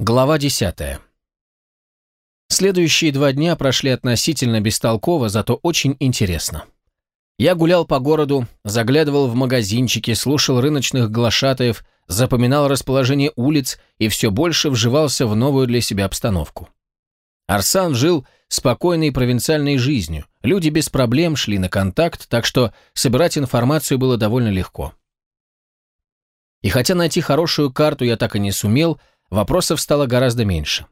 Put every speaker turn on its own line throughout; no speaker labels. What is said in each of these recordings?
Глава 10. Следующие два дня прошли относительно бестолково, зато очень интересно. Я гулял по городу, заглядывал в магазинчики, слушал рыночных глашатаев, запоминал расположение улиц и все больше вживался в новую для себя обстановку. Арсан жил спокойной провинциальной жизнью, люди без проблем шли на контакт, так что собирать информацию было довольно легко. И хотя найти хорошую карту я так и не сумел, вопросов стало гораздо меньше.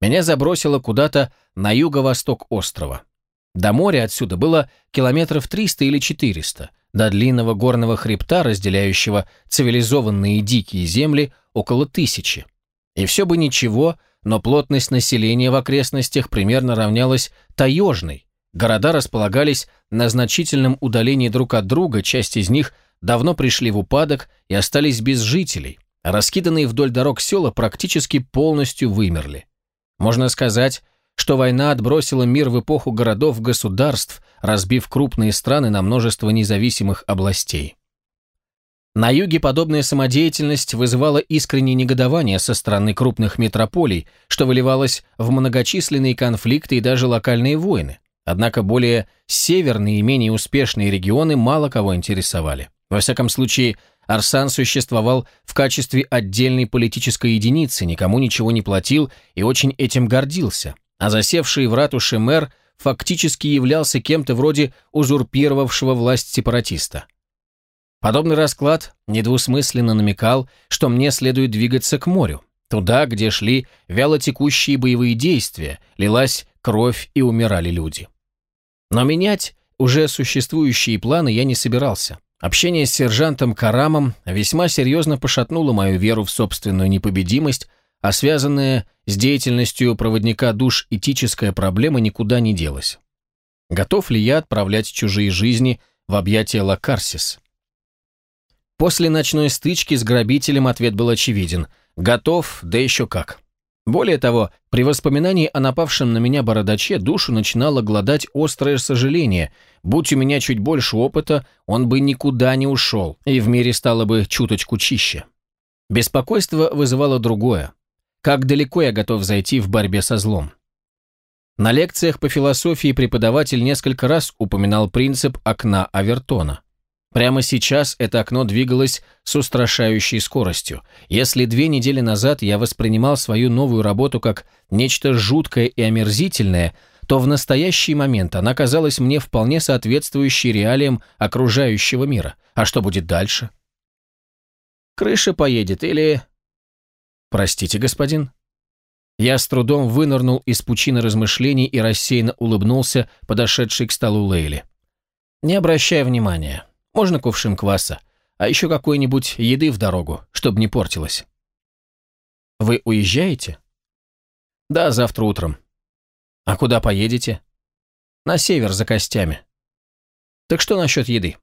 Меня забросило куда-то на юго-восток острова. До моря отсюда было километров 300 или 400, до длинного горного хребта, разделяющего цивилизованные дикие земли, около тысячи. И все бы ничего, но плотность населения в окрестностях примерно равнялась таежной. Города располагались на значительном удалении друг от друга, часть из них давно пришли в упадок и остались без жителей, раскиданные вдоль дорог села практически полностью вымерли. Можно сказать, что война отбросила мир в эпоху городов-государств, разбив крупные страны на множество независимых областей. На юге подобная самодеятельность вызывала искреннее негодование со стороны крупных метрополий, что выливалось в многочисленные конфликты и даже локальные войны. Однако более северные и менее успешные регионы мало кого интересовали. Во всяком случае, Арсан существовал в качестве отдельной политической единицы, никому ничего не платил и очень этим гордился, а засевший в ратуше мэр фактически являлся кем-то вроде узурпировавшего власть сепаратиста. Подобный расклад недвусмысленно намекал, что мне следует двигаться к морю, туда, где шли вялотекущие боевые действия, лилась кровь и умирали люди. Но менять уже существующие планы я не собирался. Общение с сержантом Карамом весьма серьезно пошатнуло мою веру в собственную непобедимость, а связанная с деятельностью проводника душ этическая проблема никуда не делась. Готов ли я отправлять чужие жизни в объятия Лакарсис? После ночной стычки с грабителем ответ был очевиден. Готов, да еще как. Более того, при воспоминании о напавшем на меня бородаче душу начинало гладать острое сожаление. Будь у меня чуть больше опыта, он бы никуда не ушел, и в мире стало бы чуточку чище. Беспокойство вызывало другое. Как далеко я готов зайти в борьбе со злом? На лекциях по философии преподаватель несколько раз упоминал принцип окна Авертона. Прямо сейчас это окно двигалось с устрашающей скоростью. Если две недели назад я воспринимал свою новую работу как нечто жуткое и омерзительное, то в настоящий момент она казалась мне вполне соответствующей реалиям окружающего мира. А что будет дальше? Крыша поедет или... Простите, господин? Я с трудом вынырнул из пучины размышлений и рассеянно улыбнулся подошедшей к столу Лейли. Не обращая внимания. Можно кувшин кваса, а еще какой-нибудь еды в дорогу, чтобы не портилось. Вы уезжаете? Да, завтра утром. А куда поедете? На север за костями. Так что насчет еды?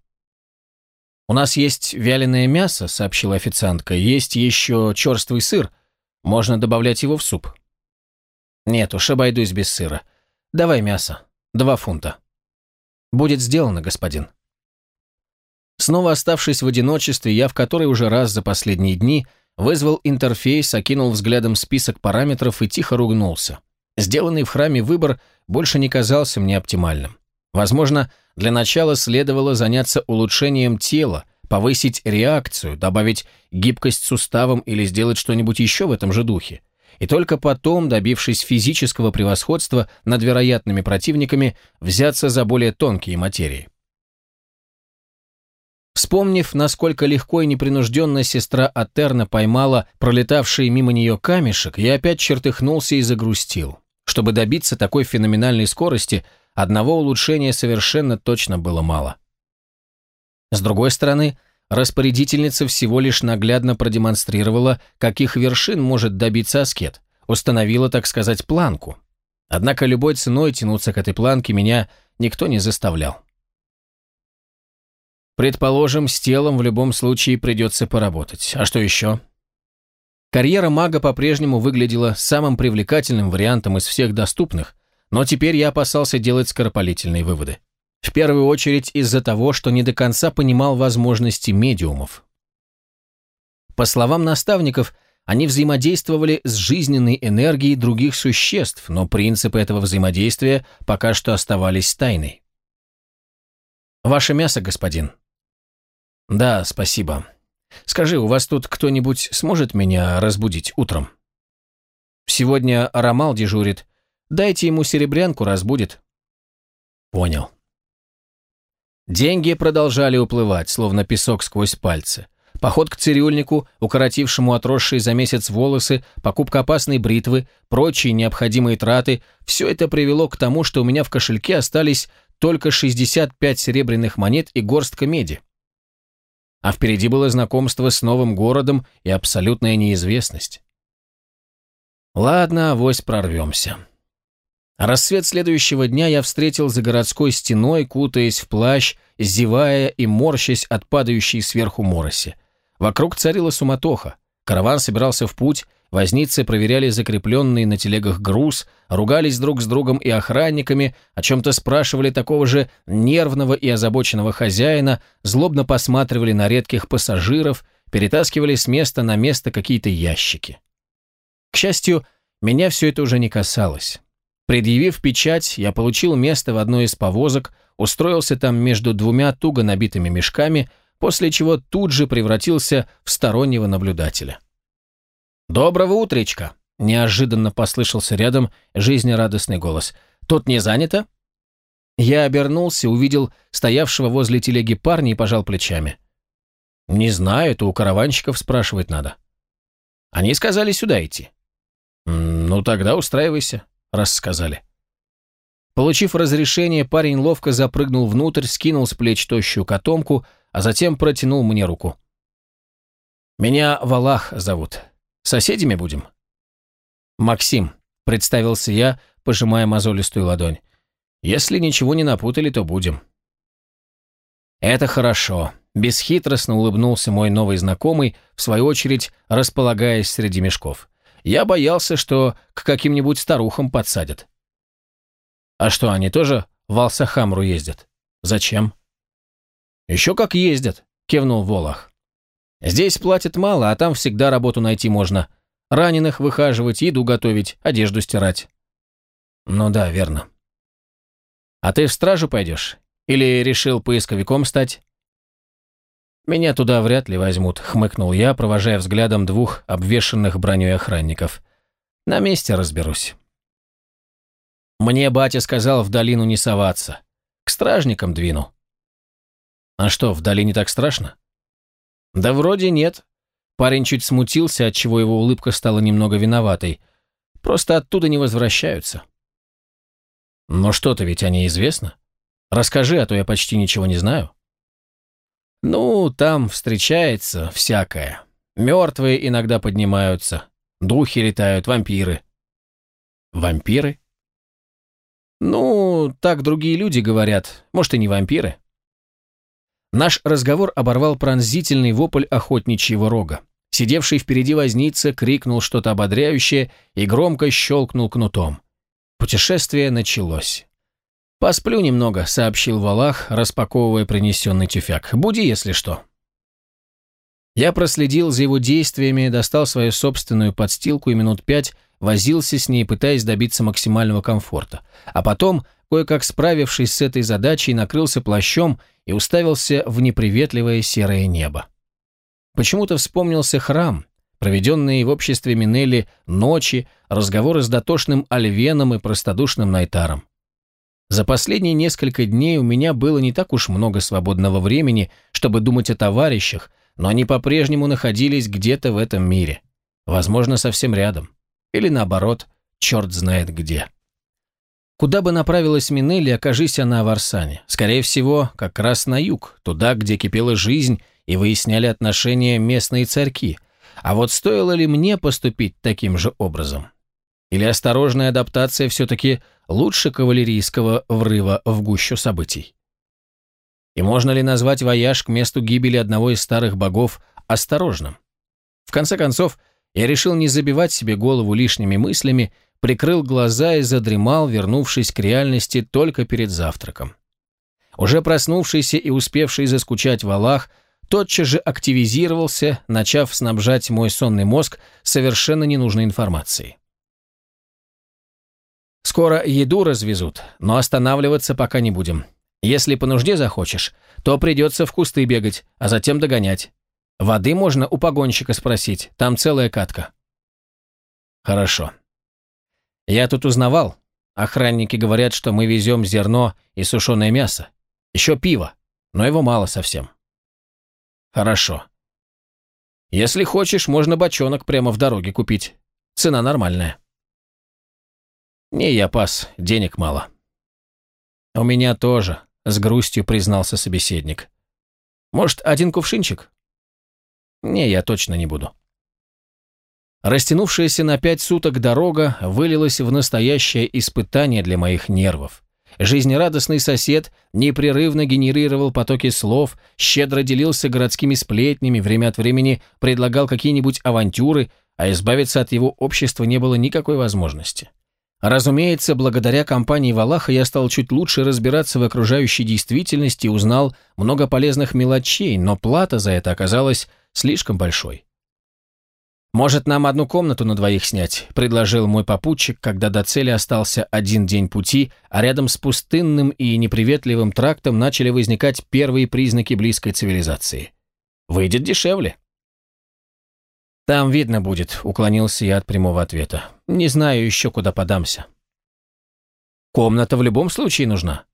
У нас есть вяленое мясо, сообщила официантка, есть еще черствый сыр. Можно добавлять его в суп. Нет уж, обойдусь без сыра. Давай мясо. Два фунта. Будет сделано, господин. Снова оставшись в одиночестве, я в который уже раз за последние дни вызвал интерфейс, окинул взглядом список параметров и тихо ругнулся. Сделанный в храме выбор больше не казался мне оптимальным. Возможно, для начала следовало заняться улучшением тела, повысить реакцию, добавить гибкость суставам или сделать что-нибудь еще в этом же духе. И только потом, добившись физического превосходства над вероятными противниками, взяться за более тонкие материи. Вспомнив, насколько легко и непринужденно сестра Атерна поймала пролетавший мимо нее камешек, я опять чертыхнулся и загрустил. Чтобы добиться такой феноменальной скорости, одного улучшения совершенно точно было мало. С другой стороны, распорядительница всего лишь наглядно продемонстрировала, каких вершин может добиться аскет, установила, так сказать, планку. Однако любой ценой тянуться к этой планке меня никто не заставлял. Предположим, с телом в любом случае придется поработать. А что еще? Карьера мага по-прежнему выглядела самым привлекательным вариантом из всех доступных, но теперь я опасался делать скоропалительные выводы. В первую очередь из-за того, что не до конца понимал возможности медиумов. По словам наставников, они взаимодействовали с жизненной энергией других существ, но принципы этого взаимодействия пока что оставались тайной. «Ваше мясо, господин». «Да, спасибо. Скажи, у вас тут кто-нибудь сможет меня разбудить утром?» «Сегодня Ромал дежурит. Дайте ему серебрянку, разбудит». «Понял». Деньги продолжали уплывать, словно песок сквозь пальцы. Поход к цирюльнику, укоротившему отросшие за месяц волосы, покупка опасной бритвы, прочие необходимые траты – все это привело к тому, что у меня в кошельке остались только 65 серебряных монет и горстка меди. А впереди было знакомство с новым городом и абсолютная неизвестность. Ладно, авось прорвемся. Рассвет следующего дня я встретил за городской стеной, кутаясь в плащ, зевая и морщась от падающей сверху мороси. Вокруг царила суматоха. Караван собирался в путь, возницы проверяли закрепленный на телегах груз, ругались друг с другом и охранниками, о чем-то спрашивали такого же нервного и озабоченного хозяина, злобно посматривали на редких пассажиров, перетаскивали с места на место какие-то ящики. К счастью, меня все это уже не касалось. Предъявив печать, я получил место в одной из повозок, устроился там между двумя туго набитыми мешками, после чего тут же превратился в стороннего наблюдателя. «Доброго утречка!» – неожиданно послышался рядом жизнерадостный голос. «Тут не занято?» Я обернулся, увидел стоявшего возле телеги парня и пожал плечами. «Не знаю, это у караванщиков спрашивать надо». Они сказали сюда идти. «Ну, тогда устраивайся», – рассказали. Получив разрешение, парень ловко запрыгнул внутрь, скинул с плеч тощую котомку, а затем протянул мне руку. «Меня Валах зовут. Соседями будем?» «Максим», — представился я, пожимая мозолистую ладонь. «Если ничего не напутали, то будем». «Это хорошо», — бесхитростно улыбнулся мой новый знакомый, в свою очередь располагаясь среди мешков. «Я боялся, что к каким-нибудь старухам подсадят». «А что, они тоже в Алсахамру ездят? Зачем?» «Еще как ездят», — кивнул Волох. «Здесь платят мало, а там всегда работу найти можно. Раненых выхаживать, еду готовить, одежду стирать». «Ну да, верно». «А ты в стражу пойдешь? Или решил поисковиком стать?» «Меня туда вряд ли возьмут», — хмыкнул я, провожая взглядом двух обвешанных броней охранников. «На месте разберусь». Мне батя сказал в долину не соваться. К стражникам двину. А что, в долине так страшно? Да вроде нет. Парень чуть смутился, отчего его улыбка стала немного виноватой. Просто оттуда не возвращаются. Но что-то ведь о ней известно. Расскажи, а то я почти ничего не знаю. Ну, там встречается всякое. Мертвые иногда поднимаются, духи летают, вампиры. Вампиры? «Ну, так другие люди говорят. Может, и не вампиры». Наш разговор оборвал пронзительный вопль охотничьего рога. Сидевший впереди возница крикнул что-то ободряющее и громко щелкнул кнутом. Путешествие началось. «Посплю немного», — сообщил Валах, распаковывая принесенный тюфяк. «Буди, если что». Я проследил за его действиями, достал свою собственную подстилку и минут пять возился с ней, пытаясь добиться максимального комфорта. А потом, кое-как справившись с этой задачей, накрылся плащом и уставился в неприветливое серое небо. Почему-то вспомнился храм, проведенные в обществе Минелли ночи, разговоры с дотошным Альвеном и простодушным Найтаром. За последние несколько дней у меня было не так уж много свободного времени, чтобы думать о товарищах, но они по-прежнему находились где-то в этом мире. Возможно, совсем рядом. Или наоборот, черт знает где. Куда бы направилась Минелли, окажись она в Арсане? Скорее всего, как раз на юг, туда, где кипела жизнь и выясняли отношения местные царьки. А вот стоило ли мне поступить таким же образом? Или осторожная адаптация все-таки лучше кавалерийского врыва в гущу событий? И можно ли назвать вояж к месту гибели одного из старых богов осторожным? В конце концов, я решил не забивать себе голову лишними мыслями, прикрыл глаза и задремал, вернувшись к реальности только перед завтраком. Уже проснувшийся и успевший заскучать Валах тотчас же активизировался, начав снабжать мой сонный мозг совершенно ненужной информацией. Скоро еду развезут, но останавливаться пока не будем. Если по нужде захочешь, то придется в кусты бегать, а затем догонять. Воды можно у погонщика спросить, там целая катка. Хорошо. Я тут узнавал. Охранники говорят, что мы везем зерно и сушеное мясо. Еще пиво, но его мало совсем. Хорошо. Если хочешь, можно бочонок прямо в дороге купить. Цена нормальная. Не, я пас, денег мало. У меня тоже, с грустью признался собеседник. Может, один кувшинчик? Не, я точно не буду. Растянувшаяся на пять суток дорога вылилась в настоящее испытание для моих нервов. Жизнерадостный сосед непрерывно генерировал потоки слов, щедро делился городскими сплетнями, время от времени предлагал какие-нибудь авантюры, а избавиться от его общества не было никакой возможности. Разумеется, благодаря компании Валаха я стал чуть лучше разбираться в окружающей действительности и узнал много полезных мелочей, но плата за это оказалась слишком большой. «Может, нам одну комнату на двоих снять?» – предложил мой попутчик, когда до цели остался один день пути, а рядом с пустынным и неприветливым трактом начали возникать первые признаки близкой цивилизации. «Выйдет дешевле». «Там видно будет», – уклонился я от прямого ответа. «Не знаю еще, куда подамся». «Комната в любом случае нужна».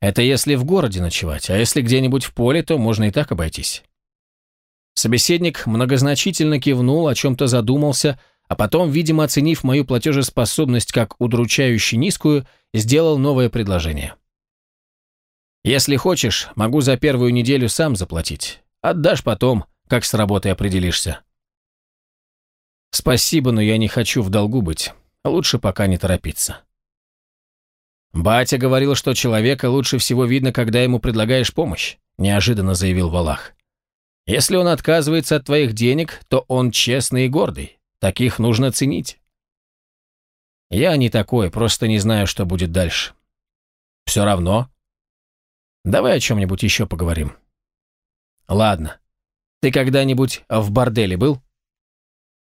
«Это если в городе ночевать, а если где-нибудь в поле, то можно и так обойтись». Собеседник многозначительно кивнул, о чем-то задумался, а потом, видимо, оценив мою платежеспособность как удручающе низкую, сделал новое предложение. «Если хочешь, могу за первую неделю сам заплатить. Отдашь потом, как с работой определишься». «Спасибо, но я не хочу в долгу быть. Лучше пока не торопиться». «Батя говорил, что человека лучше всего видно, когда ему предлагаешь помощь», неожиданно заявил Валах. Если он отказывается от твоих денег, то он честный и гордый. Таких нужно ценить. Я не такой, просто не знаю, что будет дальше. Все равно. Давай о чем-нибудь еще поговорим. Ладно. Ты когда-нибудь в борделе был?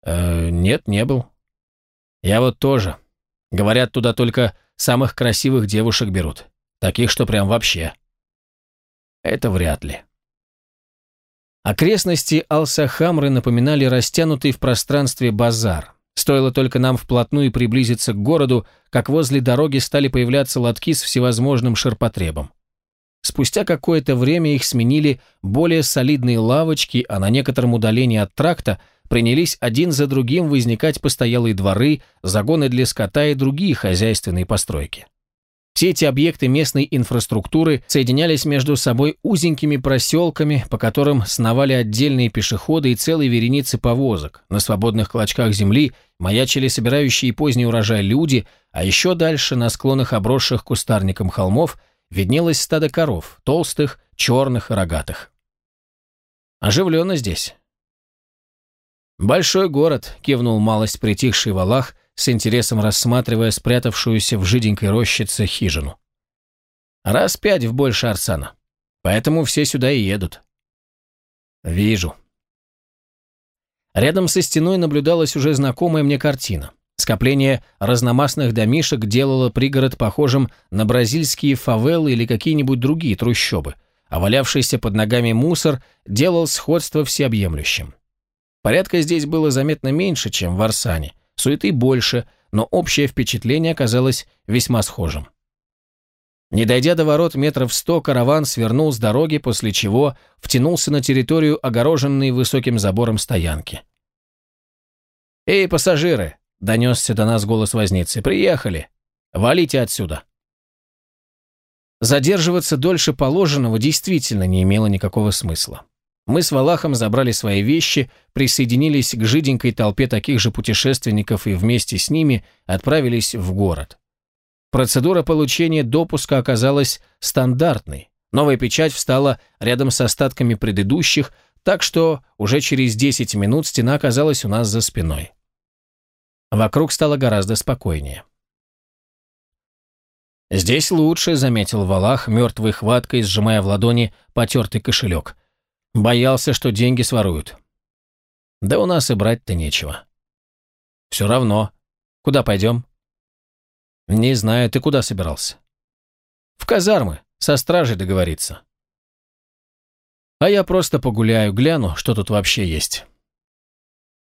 Э, нет, не был. Я вот тоже. Говорят, туда только самых красивых девушек берут. Таких, что прям вообще. Это вряд ли. Окрестности Алсахамры напоминали растянутый в пространстве базар. Стоило только нам вплотную приблизиться к городу, как возле дороги стали появляться лотки с всевозможным ширпотребом. Спустя какое-то время их сменили более солидные лавочки, а на некотором удалении от тракта принялись один за другим возникать постоялые дворы, загоны для скота и другие хозяйственные постройки. Все эти объекты местной инфраструктуры соединялись между собой узенькими проселками, по которым сновали отдельные пешеходы и целые вереницы повозок. На свободных клочках земли маячили собирающие поздний урожай люди, а еще дальше, на склонах обросших кустарником холмов, виднелось стадо коров, толстых, черных рогатых. Оживленно здесь. «Большой город», — кивнул малость притихший Валах, с интересом рассматривая спрятавшуюся в жиденькой рощице хижину. «Раз пять в больше Арсана. Поэтому все сюда и едут». «Вижу». Рядом со стеной наблюдалась уже знакомая мне картина. Скопление разномастных домишек делало пригород похожим на бразильские фавелы или какие-нибудь другие трущобы, а валявшийся под ногами мусор делал сходство всеобъемлющим. Порядка здесь было заметно меньше, чем в Арсане – суеты больше, но общее впечатление оказалось весьма схожим. Не дойдя до ворот метров сто, караван свернул с дороги, после чего втянулся на территорию, огороженной высоким забором стоянки. «Эй, пассажиры!» — донесся до нас голос возницы. «Приехали! Валите отсюда!» Задерживаться дольше положенного действительно не имело никакого смысла. Мы с Валахом забрали свои вещи, присоединились к жиденькой толпе таких же путешественников и вместе с ними отправились в город. Процедура получения допуска оказалась стандартной. Новая печать встала рядом с остатками предыдущих, так что уже через 10 минут стена оказалась у нас за спиной. Вокруг стало гораздо спокойнее. «Здесь лучше», — заметил Валах, мертвой хваткой сжимая в ладони потертый кошелек — Боялся, что деньги своруют. Да у нас и брать-то нечего. Все равно. Куда пойдем? Не знаю, ты куда собирался? В казармы, со стражей договориться. А я просто погуляю, гляну, что тут вообще есть.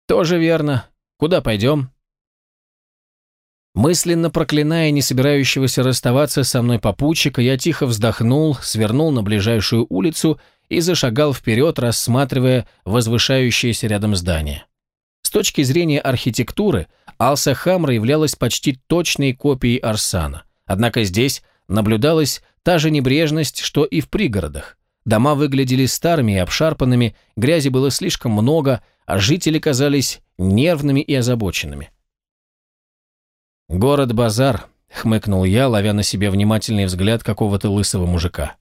Тоже верно. Куда пойдем? Мысленно проклиная не собирающегося расставаться со мной попутчика, я тихо вздохнул, свернул на ближайшую улицу и зашагал вперед, рассматривая возвышающееся рядом здание. С точки зрения архитектуры, Алса Хамра являлась почти точной копией Арсана, однако здесь наблюдалась та же небрежность, что и в пригородах. Дома выглядели старыми и обшарпанными, грязи было слишком много, а жители казались нервными и озабоченными. «Город-базар», — хмыкнул я, ловя на себе внимательный взгляд какого-то лысого мужика.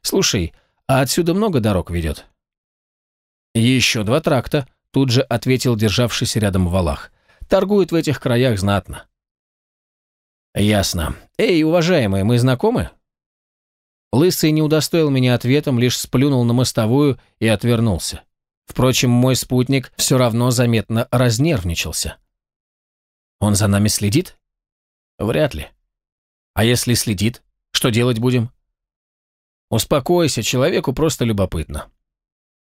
«Слушай, а отсюда много дорог ведет?» «Еще два тракта», — тут же ответил державшийся рядом Валах. «Торгуют в этих краях знатно». «Ясно. Эй, уважаемые, мы знакомы?» Лысый не удостоил меня ответом, лишь сплюнул на мостовую и отвернулся. Впрочем, мой спутник все равно заметно разнервничался. «Он за нами следит?» «Вряд ли. А если следит, что делать будем?» «Успокойся, человеку просто любопытно.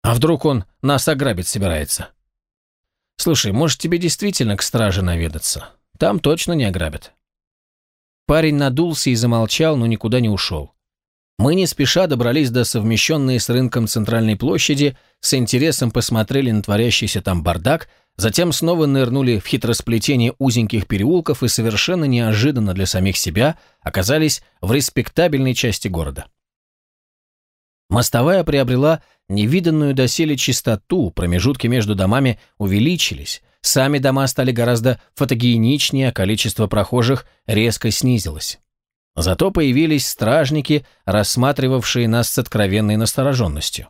А вдруг он нас ограбить собирается?» «Слушай, может, тебе действительно к страже наведаться? Там точно не ограбят». Парень надулся и замолчал, но никуда не ушел. Мы не спеша добрались до совмещенной с рынком центральной площади, с интересом посмотрели на творящийся там бардак, затем снова нырнули в хитросплетение узеньких переулков и совершенно неожиданно для самих себя оказались в респектабельной части города. Мостовая приобрела невиданную доселе чистоту, промежутки между домами увеличились, сами дома стали гораздо фотогеничнее, а количество прохожих резко снизилось. Зато появились стражники, рассматривавшие нас с откровенной настороженностью.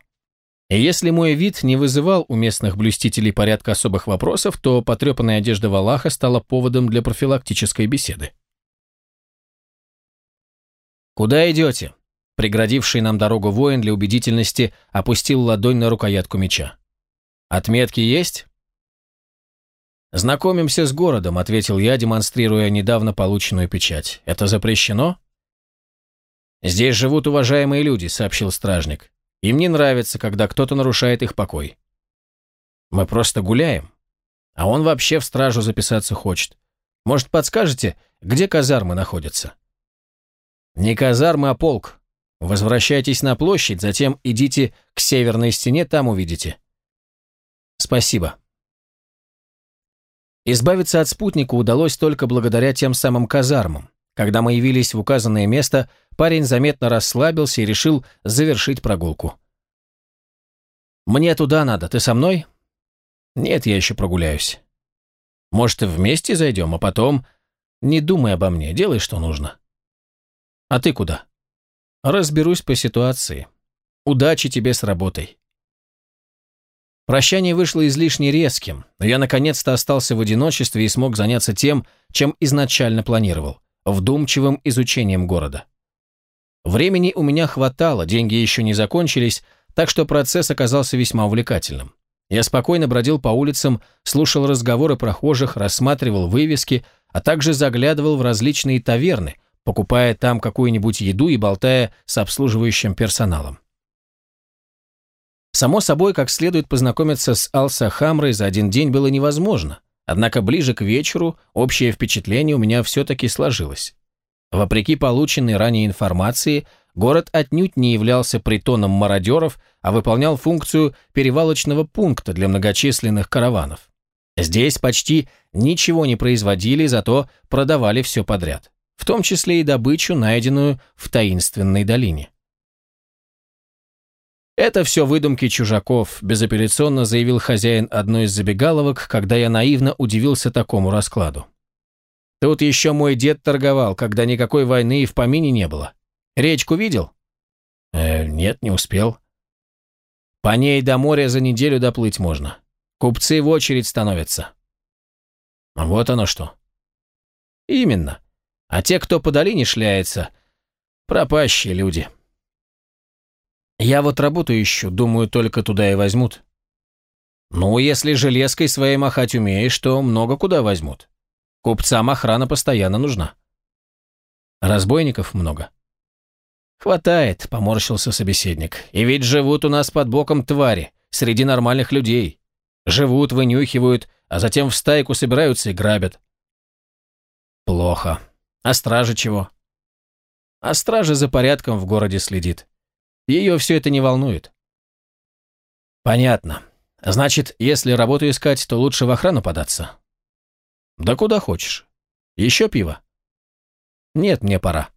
И если мой вид не вызывал у местных блюстителей порядка особых вопросов, то потрепанная одежда Валаха стала поводом для профилактической беседы. «Куда идете?» Преградивший нам дорогу воин для убедительности опустил ладонь на рукоятку меча. «Отметки есть?» «Знакомимся с городом», — ответил я, демонстрируя недавно полученную печать. «Это запрещено?» «Здесь живут уважаемые люди», — сообщил стражник. «Им не нравится, когда кто-то нарушает их покой». «Мы просто гуляем. А он вообще в стражу записаться хочет. Может, подскажете, где казармы находятся?» «Не казармы, а полк. Возвращайтесь на площадь, затем идите к северной стене, там увидите». «Спасибо», Избавиться от спутника удалось только благодаря тем самым казармам. Когда мы явились в указанное место, парень заметно расслабился и решил завершить прогулку. «Мне туда надо, ты со мной?» «Нет, я еще прогуляюсь». «Может, вместе зайдем, а потом...» «Не думай обо мне, делай, что нужно». «А ты куда?» «Разберусь по ситуации. Удачи тебе с работой». Прощание вышло излишне резким, но я наконец-то остался в одиночестве и смог заняться тем, чем изначально планировал – вдумчивым изучением города. Времени у меня хватало, деньги еще не закончились, так что процесс оказался весьма увлекательным. Я спокойно бродил по улицам, слушал разговоры прохожих, рассматривал вывески, а также заглядывал в различные таверны, покупая там какую-нибудь еду и болтая с обслуживающим персоналом. Само собой, как следует познакомиться с Алса Хамрой за один день было невозможно, однако ближе к вечеру общее впечатление у меня все-таки сложилось. Вопреки полученной ранее информации, город отнюдь не являлся притоном мародеров, а выполнял функцию перевалочного пункта для многочисленных караванов. Здесь почти ничего не производили, зато продавали все подряд, в том числе и добычу, найденную в таинственной долине. «Это все выдумки чужаков», – безапелляционно заявил хозяин одной из забегаловок, когда я наивно удивился такому раскладу. «Тут еще мой дед торговал, когда никакой войны и в помине не было. Речку видел?» «Э, «Нет, не успел». «По ней до моря за неделю доплыть можно. Купцы в очередь становятся». «Вот оно что». «Именно. А те, кто по долине шляется, пропащие люди». Я вот работу ищу, думаю, только туда и возьмут. Ну, если железкой своей махать умеешь, то много куда возьмут. Купцам охрана постоянно нужна. Разбойников много. Хватает, поморщился собеседник. И ведь живут у нас под боком твари, среди нормальных людей. Живут, вынюхивают, а затем в стайку собираются и грабят. Плохо. А стража чего? А стража за порядком в городе следит. Ее все это не волнует. Понятно. Значит, если работу искать, то лучше в охрану податься. Да куда хочешь. Еще пиво? Нет, мне пора.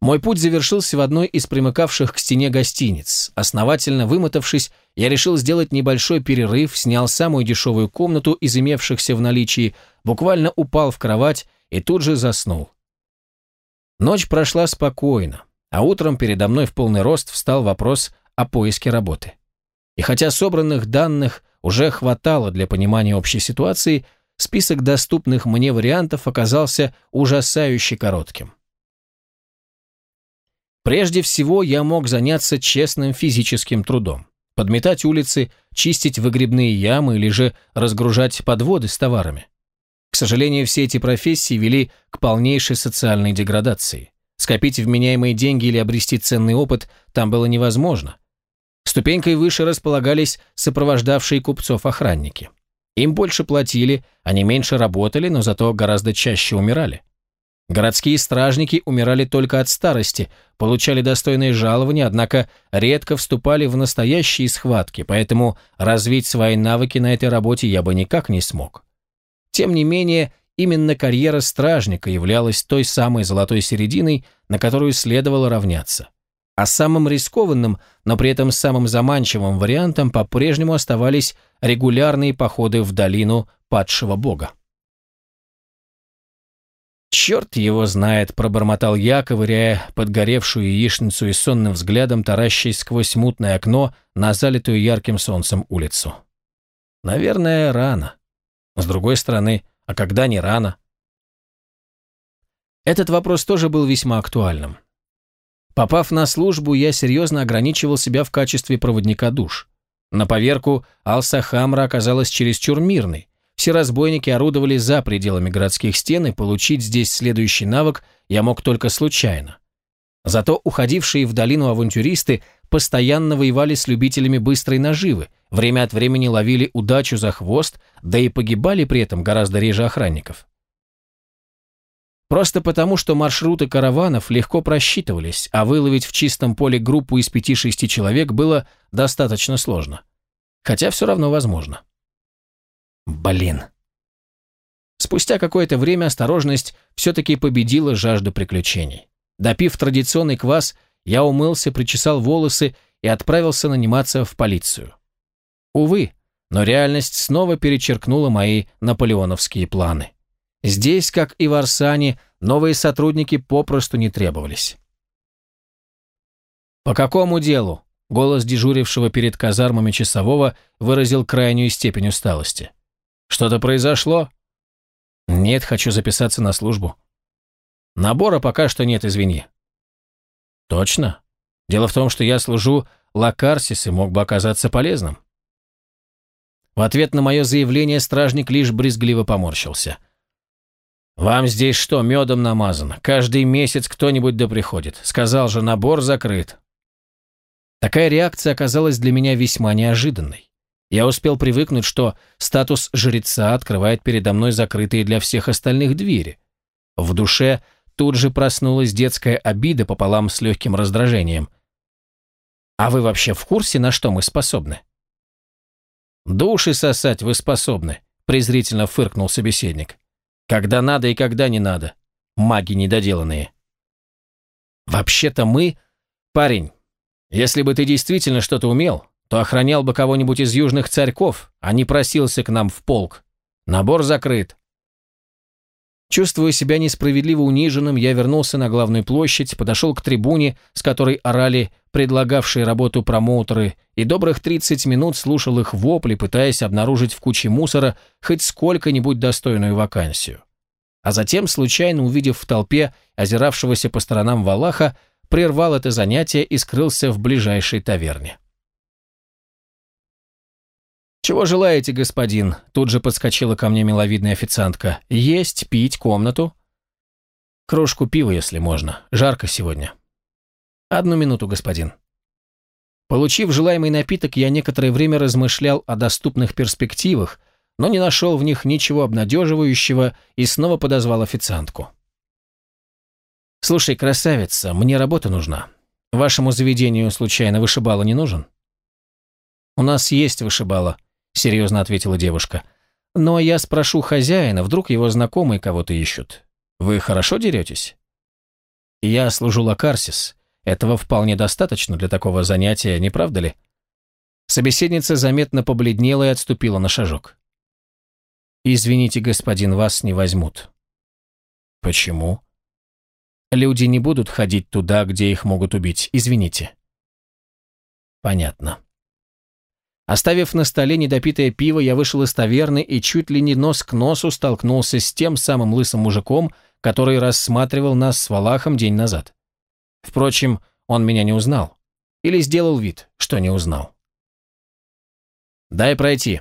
Мой путь завершился в одной из примыкавших к стене гостиниц. Основательно вымотавшись, я решил сделать небольшой перерыв, снял самую дешевую комнату из имевшихся в наличии, буквально упал в кровать и тут же заснул. Ночь прошла спокойно, а утром передо мной в полный рост встал вопрос о поиске работы. И хотя собранных данных уже хватало для понимания общей ситуации, список доступных мне вариантов оказался ужасающе коротким. Прежде всего, я мог заняться честным физическим трудом. Подметать улицы, чистить выгребные ямы или же разгружать подводы с товарами. К сожалению, все эти профессии вели к полнейшей социальной деградации. Скопить вменяемые деньги или обрести ценный опыт там было невозможно. Ступенькой выше располагались сопровождавшие купцов охранники. Им больше платили, они меньше работали, но зато гораздо чаще умирали. Городские стражники умирали только от старости, получали достойные жалования, однако редко вступали в настоящие схватки, поэтому развить свои навыки на этой работе я бы никак не смог. Тем не менее, именно карьера стражника являлась той самой золотой серединой, на которую следовало равняться. А самым рискованным, но при этом самым заманчивым вариантом по-прежнему оставались регулярные походы в долину падшего бога. «Черт его знает», — пробормотал я, ковыряя подгоревшую яичницу и сонным взглядом таращаясь сквозь мутное окно на залитую ярким солнцем улицу. «Наверное, рано. С другой стороны, а когда не рано?» Этот вопрос тоже был весьма актуальным. Попав на службу, я серьезно ограничивал себя в качестве проводника душ. На поверку Алса Хамра оказалась чересчур мирной, все разбойники орудовали за пределами городских стен, и получить здесь следующий навык я мог только случайно. Зато уходившие в долину авантюристы постоянно воевали с любителями быстрой наживы, время от времени ловили удачу за хвост, да и погибали при этом гораздо реже охранников. Просто потому, что маршруты караванов легко просчитывались, а выловить в чистом поле группу из пяти-шести человек было достаточно сложно. Хотя все равно возможно. Блин. Спустя какое-то время осторожность все-таки победила жажду приключений. Допив традиционный квас, я умылся, причесал волосы и отправился наниматься в полицию. Увы, но реальность снова перечеркнула мои наполеоновские планы. Здесь, как и в Арсане, новые сотрудники попросту не требовались. «По какому делу?» Голос дежурившего перед казармами часового выразил крайнюю степень усталости. Что-то произошло? Нет, хочу записаться на службу. Набора пока что нет, извини. Точно? Дело в том, что я служу Лакарсис и мог бы оказаться полезным. В ответ на мое заявление стражник лишь брезгливо поморщился. «Вам здесь что, медом намазано? Каждый месяц кто-нибудь да приходит. Сказал же, набор закрыт». Такая реакция оказалась для меня весьма неожиданной. Я успел привыкнуть, что статус жреца открывает передо мной закрытые для всех остальных двери. В душе тут же проснулась детская обида пополам с легким раздражением. «А вы вообще в курсе, на что мы способны?» «Души сосать вы способны», — презрительно фыркнул собеседник. «Когда надо и когда не надо. Маги недоделанные». «Вообще-то мы...» «Парень, если бы ты действительно что-то умел, то охранял бы кого-нибудь из южных царьков, а не просился к нам в полк. Набор закрыт. Чувствуя себя несправедливо униженным, я вернулся на главную площадь, подошел к трибуне, с которой орали предлагавшие работу промоутеры, и добрых 30 минут слушал их вопли, пытаясь обнаружить в куче мусора хоть сколько-нибудь достойную вакансию. А затем, случайно увидев в толпе озиравшегося по сторонам Валаха, прервал это занятие и скрылся в ближайшей таверне. «Чего желаете, господин?» Тут же подскочила ко мне миловидная официантка. «Есть, пить, комнату?» «Кружку пива, если можно. Жарко сегодня». «Одну минуту, господин». Получив желаемый напиток, я некоторое время размышлял о доступных перспективах, но не нашел в них ничего обнадеживающего и снова подозвал официантку. «Слушай, красавица, мне работа нужна. Вашему заведению, случайно, вышибала не нужен?» «У нас есть вышибала», — серьезно ответила девушка. «Но я спрошу хозяина, вдруг его знакомые кого-то ищут. Вы хорошо деретесь?» «Я служу Лакарсис. Этого вполне достаточно для такого занятия, не правда ли?» Собеседница заметно побледнела и отступила на шажок. «Извините, господин, вас не возьмут». «Почему?» «Люди не будут ходить туда, где их могут убить, извините». «Понятно». Оставив на столе недопитое пиво, я вышел из таверны и чуть ли не нос к носу столкнулся с тем самым лысым мужиком, который рассматривал нас с Валахом день назад. Впрочем, он меня не узнал. Или сделал вид, что не узнал. «Дай пройти».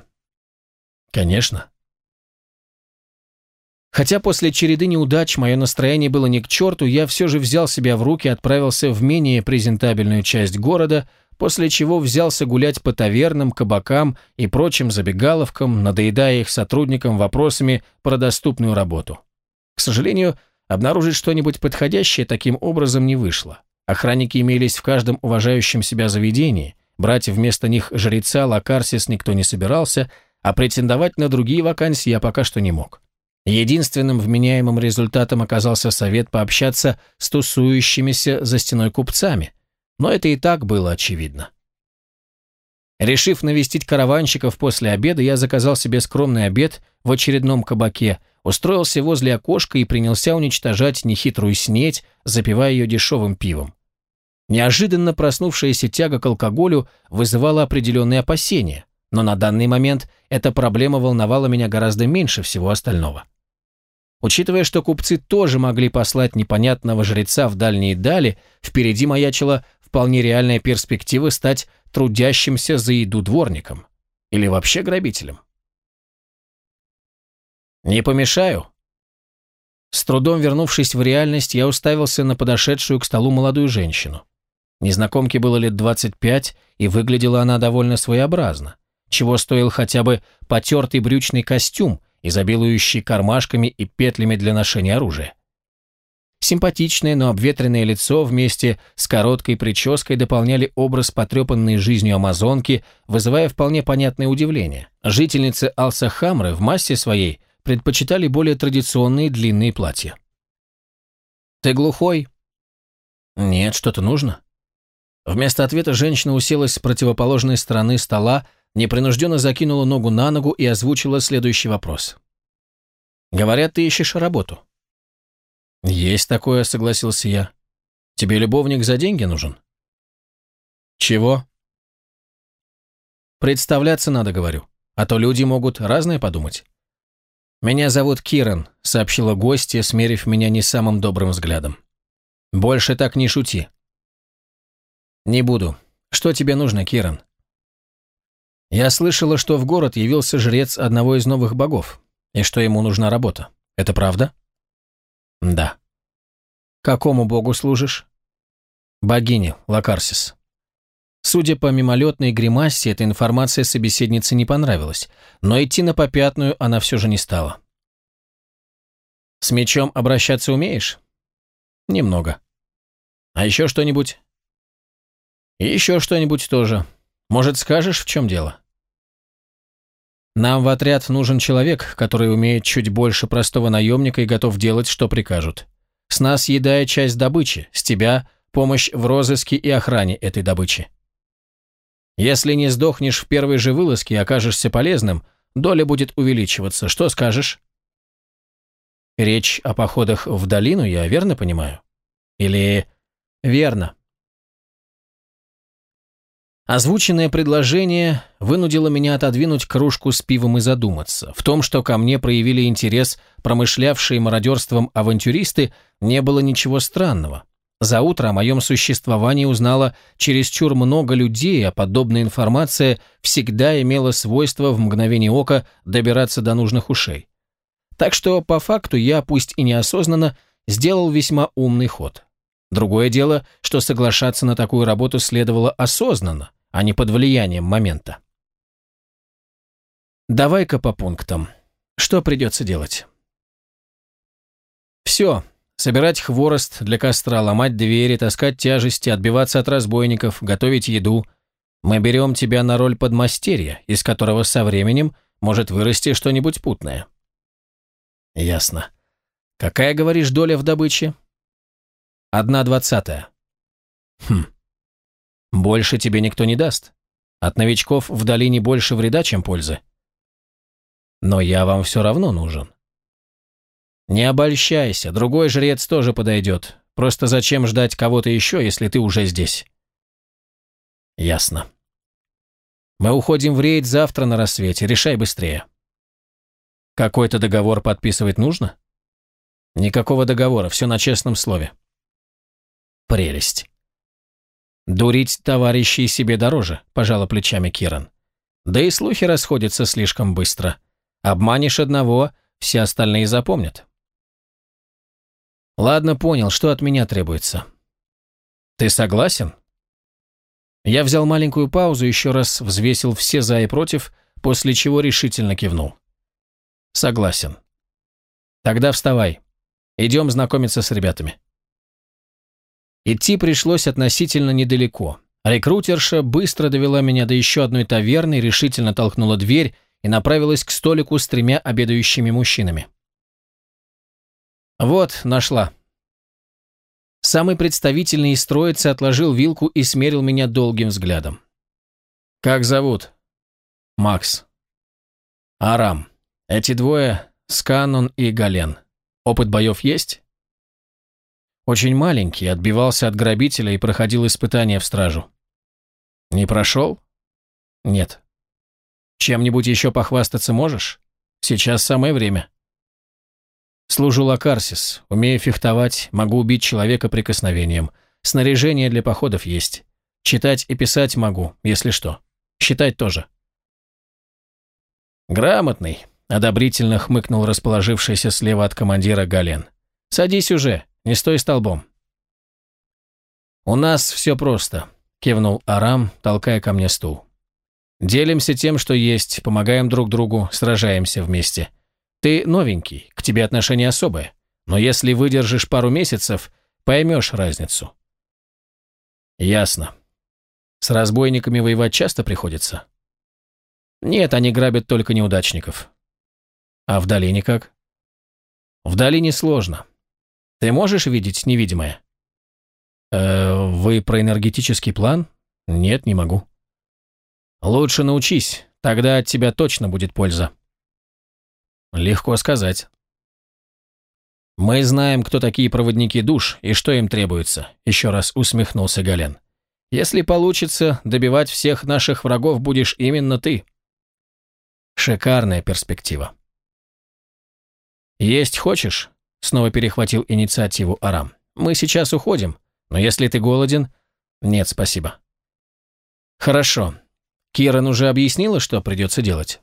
«Конечно». Хотя после череды неудач мое настроение было не к черту, я все же взял себя в руки и отправился в менее презентабельную часть города – после чего взялся гулять по тавернам, кабакам и прочим забегаловкам, надоедая их сотрудникам вопросами про доступную работу. К сожалению, обнаружить что-нибудь подходящее таким образом не вышло. Охранники имелись в каждом уважающем себя заведении, брать вместо них жреца Лакарсис никто не собирался, а претендовать на другие вакансии я пока что не мог. Единственным вменяемым результатом оказался совет пообщаться с тусующимися за стеной купцами – но это и так было очевидно. Решив навестить караванщиков после обеда, я заказал себе скромный обед в очередном кабаке, устроился возле окошка и принялся уничтожать нехитрую снеть, запивая ее дешевым пивом. Неожиданно проснувшаяся тяга к алкоголю вызывала определенные опасения, но на данный момент эта проблема волновала меня гораздо меньше всего остального. Учитывая, что купцы тоже могли послать непонятного жреца в дальние дали, впереди маячила вполне реальная перспектива стать трудящимся за еду дворником. Или вообще грабителем. «Не помешаю?» С трудом вернувшись в реальность, я уставился на подошедшую к столу молодую женщину. Незнакомке было лет 25, и выглядела она довольно своеобразно, чего стоил хотя бы потертый брючный костюм, изобилующий кармашками и петлями для ношения оружия. Симпатичное, но обветренное лицо вместе с короткой прической дополняли образ потрепанной жизнью амазонки, вызывая вполне понятное удивление. Жительницы Алсахамры в массе своей предпочитали более традиционные длинные платья. «Ты глухой?» «Нет, что-то нужно». Вместо ответа женщина уселась с противоположной стороны стола, непринужденно закинула ногу на ногу и озвучила следующий вопрос. «Говорят, ты ищешь работу». «Есть такое», — согласился я. «Тебе любовник за деньги нужен?» «Чего?» «Представляться надо, говорю, а то люди могут разное подумать». «Меня зовут Киран», — сообщила гостья, смерив меня не самым добрым взглядом. «Больше так не шути». «Не буду. Что тебе нужно, Киран?» «Я слышала, что в город явился жрец одного из новых богов, и что ему нужна работа. Это правда?» Да. Какому богу служишь? Богине, Лакарсис. Судя по мимолетной гримасе, эта информация собеседнице не понравилась, но идти на попятную она все же не стала. «С мечом обращаться умеешь?» «Немного». «А еще что-нибудь?» еще что-нибудь тоже. Может, скажешь, в чем дело?» Нам в отряд нужен человек, который умеет чуть больше простого наемника и готов делать, что прикажут. С нас еда и часть добычи, с тебя помощь в розыске и охране этой добычи. Если не сдохнешь в первой же вылазке и окажешься полезным, доля будет увеличиваться. Что скажешь? Речь о походах в долину, я верно понимаю? Или... Верно. Озвученное предложение вынудило меня отодвинуть кружку с пивом и задуматься. В том, что ко мне проявили интерес промышлявшие мародерством авантюристы, не было ничего странного. За утро о моем существовании узнало чересчур много людей, а подобная информация всегда имела свойство в мгновение ока добираться до нужных ушей. Так что, по факту, я, пусть и неосознанно, сделал весьма умный ход. Другое дело, что соглашаться на такую работу следовало осознанно, а не под влиянием момента. Давай-ка по пунктам. Что придется делать? Все, Собирать хворост для костра, ломать двери, таскать тяжести, отбиваться от разбойников, готовить еду. Мы берем тебя на роль подмастерья, из которого со временем может вырасти что-нибудь путное. Ясно. Какая, говоришь, доля в добыче? Одна двадцатая. Хм. Больше тебе никто не даст. От новичков в долине больше вреда, чем пользы. Но я вам все равно нужен. «Не обольщайся, другой жрец тоже подойдет. Просто зачем ждать кого-то еще, если ты уже здесь?» «Ясно. Мы уходим в рейд завтра на рассвете, решай быстрее». «Какой-то договор подписывать нужно?» «Никакого договора, все на честном слове». «Прелесть». «Дурить товарищей себе дороже», – пожала плечами Киран. «Да и слухи расходятся слишком быстро. Обманешь одного, все остальные запомнят». Ладно, понял, что от меня требуется. Ты согласен? Я взял маленькую паузу, еще раз взвесил все за и против, после чего решительно кивнул. Согласен. Тогда вставай. Идем знакомиться с ребятами. Идти пришлось относительно недалеко. Рекрутерша быстро довела меня до еще одной таверны, решительно толкнула дверь и направилась к столику с тремя обедающими мужчинами. «Вот, нашла». Самый представительный из троицы отложил вилку и смерил меня долгим взглядом. «Как зовут?» «Макс». «Арам. Эти двое — Сканон и Гален. Опыт боев есть?» «Очень маленький, отбивался от грабителя и проходил испытания в стражу». «Не прошел?» «Нет». «Чем-нибудь еще похвастаться можешь? Сейчас самое время». Служу Лакарсис, умею фехтовать, могу убить человека прикосновением. Снаряжение для походов есть. Читать и писать могу, если что. Считать тоже. Грамотный, одобрительно хмыкнул расположившийся слева от командира Гален. Садись уже, не стой столбом. У нас все просто, кивнул Арам, толкая ко мне стул. Делимся тем, что есть, помогаем друг другу, сражаемся вместе. Ты новенький, к тебе отношение особое, но если выдержишь пару месяцев, поймешь разницу. Ясно. С разбойниками воевать часто приходится? Нет, они грабят только неудачников. А в долине как? В долине сложно. Ты можешь видеть невидимое? Э, вы про энергетический план? Нет, не могу. Лучше научись, тогда от тебя точно будет польза. Легко сказать. Мы знаем, кто такие проводники душ и что им требуется, еще раз усмехнулся Гален. Если получится, добивать всех наших врагов будешь именно ты. Шикарная перспектива. «Есть хочешь?» — снова перехватил инициативу Арам. «Мы сейчас уходим, но если ты голоден...» «Нет, спасибо». «Хорошо. Киран уже объяснила, что придется делать?»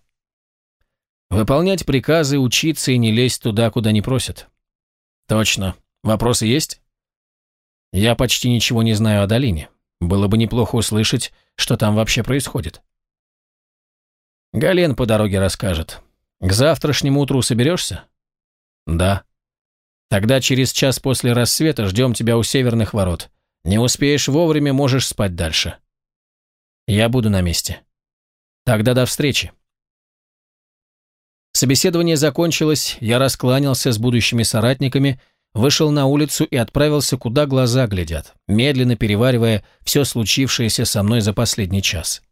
Выполнять приказы, учиться и не лезть туда, куда не просят. Точно. Вопросы есть? Я почти ничего не знаю о долине. Было бы неплохо услышать, что там вообще происходит. Гален по дороге расскажет. К завтрашнему утру соберешься? Да. Тогда через час после рассвета ждем тебя у северных ворот. Не успеешь вовремя, можешь спать дальше. Я буду на месте. Тогда до встречи. Собеседование закончилось, я раскланялся с будущими соратниками, вышел на улицу и отправился, куда глаза глядят, медленно переваривая все случившееся со мной за последний час.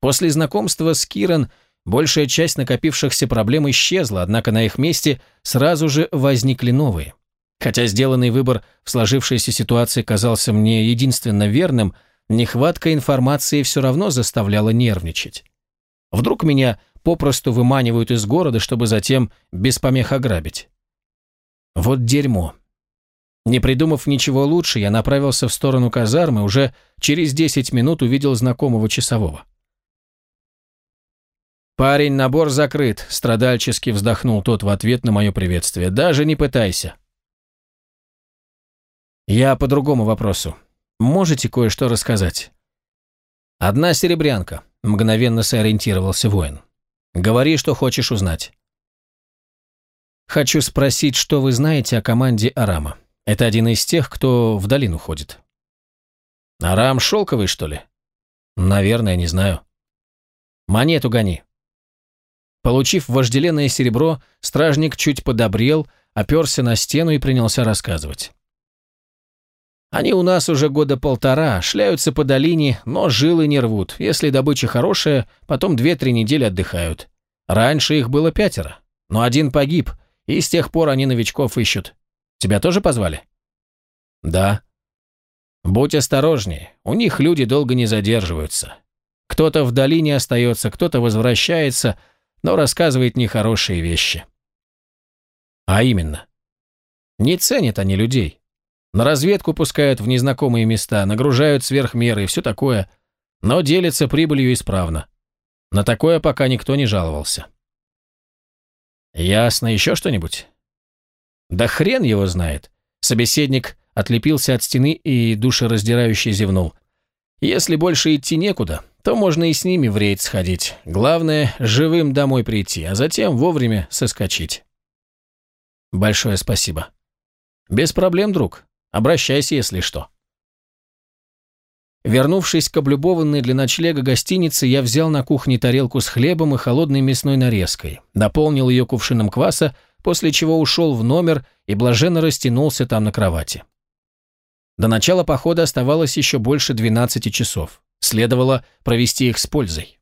После знакомства с Киран большая часть накопившихся проблем исчезла, однако на их месте сразу же возникли новые. Хотя сделанный выбор в сложившейся ситуации казался мне единственно верным, нехватка информации все равно заставляла нервничать. Вдруг меня попросту выманивают из города, чтобы затем без помех ограбить. Вот дерьмо. Не придумав ничего лучше, я направился в сторону казармы, уже через 10 минут увидел знакомого часового. «Парень, набор закрыт», — страдальчески вздохнул тот в ответ на мое приветствие. «Даже не пытайся». «Я по другому вопросу. Можете кое-что рассказать?» «Одна серебрянка», — мгновенно сориентировался воин. «Говори, что хочешь узнать». «Хочу спросить, что вы знаете о команде Арама. Это один из тех, кто в долину ходит». «Арам шелковый, что ли?» «Наверное, не знаю». «Монету гони». Получив вожделенное серебро, стражник чуть подобрел, оперся на стену и принялся рассказывать. Они у нас уже года полтора, шляются по долине, но жилы не рвут. Если добыча хорошая, потом две-три недели отдыхают. Раньше их было пятеро, но один погиб, и с тех пор они новичков ищут. Тебя тоже позвали? Да. Будь осторожнее, у них люди долго не задерживаются. Кто-то в долине остается, кто-то возвращается, но рассказывает нехорошие вещи. А именно. Не ценят они людей. На разведку пускают в незнакомые места, нагружают сверх меры и все такое, но делятся прибылью исправно. На такое пока никто не жаловался. Ясно, еще что-нибудь? Да хрен его знает. Собеседник отлепился от стены и душераздирающе зевнул. Если больше идти некуда, то можно и с ними в рейд сходить. Главное, живым домой прийти, а затем вовремя соскочить. Большое спасибо. Без проблем, друг. Обращайся, если что. Вернувшись к облюбованной для ночлега гостинице, я взял на кухне тарелку с хлебом и холодной мясной нарезкой, дополнил ее кувшином кваса, после чего ушел в номер и блаженно растянулся там на кровати. До начала похода оставалось еще больше 12 часов. Следовало провести их с пользой.